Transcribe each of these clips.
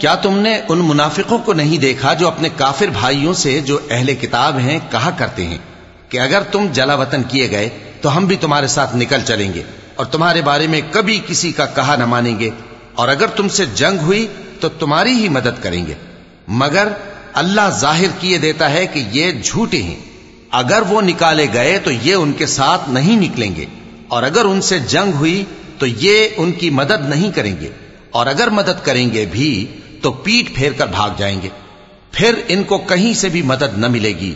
क्या तुमने उन मुनाफिकों को नहीं देखा जो अपने काफिर भाइयों से जो अहले किताब हैं कहा करते हैं कि अगर तुम जलावतन किए गए तो हम भी तुम्हारे साथ निकल चलेंगे और तुम्हारे बारे में कभी किसी का कहा न मानेंगे। और अगर तुमसे जंग हुई तो तुम्हारी ही मदद करेंगे। मगर अल्लाह ज़ाहिर किए देता है कि ये झूठे हैं। अगर वो निकाले गए तो ये उनके साथ नहीं निकलेंगे। और अगर उनसे जंग हुई तो ये उनकी मदद नहीं करेंगे। और अगर मदद करेंगे भी तो पीठ फेर कर भाग जाएँगे। फिर इनको कहीं से भी मदद न मिलेगी।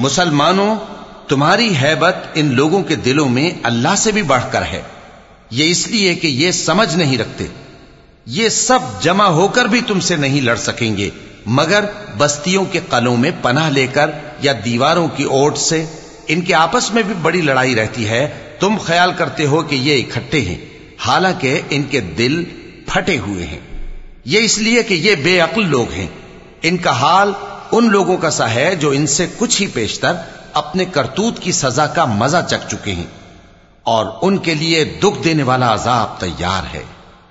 मुसलमानों, तुम्हारी हैबत इन लोगों के दिलों में अल्लाह से भी बढ़कर है। ये इसलिए कि ये समझ नहीं रखते। ये सब जमा होकर भी तुमसे नहीं लड़ सकेंगे, मगर बस्तियों के कलों में पनाह लेकर या दीवारों की ओट से इनके आपस में भी बड़ी लड़ाई रहती है। तुम ख्याल करते हो कि ये इकट्ठे हैं, हालाँकि इनके दिल फटे हुए हैं। ये इसलिए कि ये बेअक्ल लोग हैं। इनका हाल उन लोगों का सा है जो इनसे कुछ ही पेशतर अपने करतूत की सजा का मजा चक चुके हैं और उनके लिए दुख देने वाला अजाब तैयार है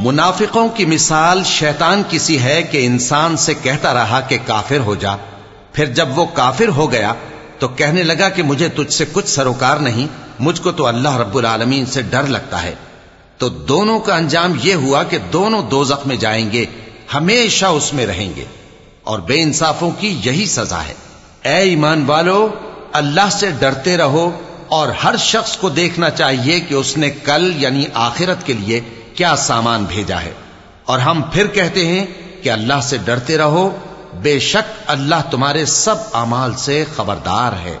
मुनाफिकों की मिसाल शैतान किसी है कि इंसान से कहता रहा कि काफिर हो जा फिर जब वो काफिर हो गया तो कहने लगा कि मुझे तुझसे कुछ सरोकार नहीं मुझको तो अल्लाह रब्बुल आलमीन से डर लगता है तो दोनों का अंजाम यह हुआ कि दोनों दोजख में जाएंगे हमेशा उसमें रहेंगे और बेइंसाफों की यही सजा है ए ईमान वालो अल्लाह से डरते रहो और हर शख्स को देखना चाहिए कि उसने कल यानी आखिरत के लिए क्या सामान भेजा है और हम फिर कहते हैं कि अल्लाह से डरते रहो बेशक अल्लाह तुम्हारे सब अमाल से खबरदार है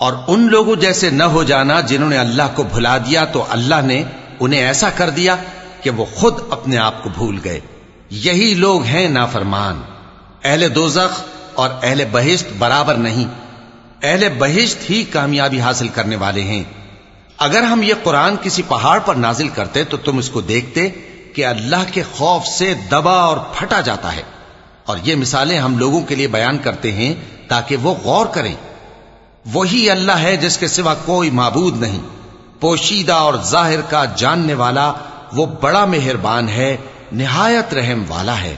और उन लोगों जैसे न हो जाना जिन्होंने अल्लाह को भुला दिया तो अल्लाह ने उन्हें ऐसा कर दिया कि वो खुद अपने आप को भूल गए यही लोग हैं नाफरमान अहले दोजख और अहले बहिश्त बराबर नहीं। अहले बहिश्त ही कामयाबी हासिल करने वाले हैं। अगर हम ये कुरान किसी पहाड़ पर नाजिल करते तो तुम इसको देखते कि अल्लाह के खौफ से दबा और फटा जाता है। और ये मिसालें हम लोगों के लिए बयान करते हैं ताकि वो गौर करें। वही अल्लाह है जिसके सिवा कोई माबूद नहीं। पोशीदा और ज़ाहिर का जानने वाला वो बड़ा मेहरबान है, निहायत रहम वाला है।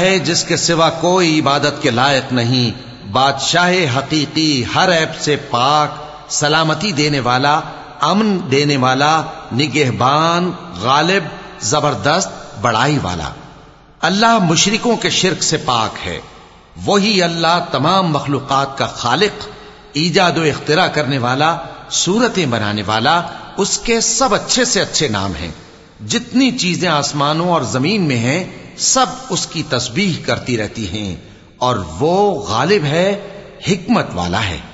है जिसके सिवा कोई इबादत के लायक नहीं बादशाह हकीकी हर ऐप से पाक सलामती देने वाला अमन देने वाला निगहबान गालिब जबरदस्त बड़ाई वाला अल्लाह मुशरिकों के शिरक से पाक है वही अल्लाह तमाम मखलूक का खालिक, ईजाद इख्तरा करने वाला, सूरतें बनाने वाला, उसके सब अच्छे से अच्छे नाम हैं। जितनी चीज़ें आसमानों और ज़मीन में हैं, सब उसकी तस्बीह करती रहती हैं, और वो गालिब है, हिकमत वाला है।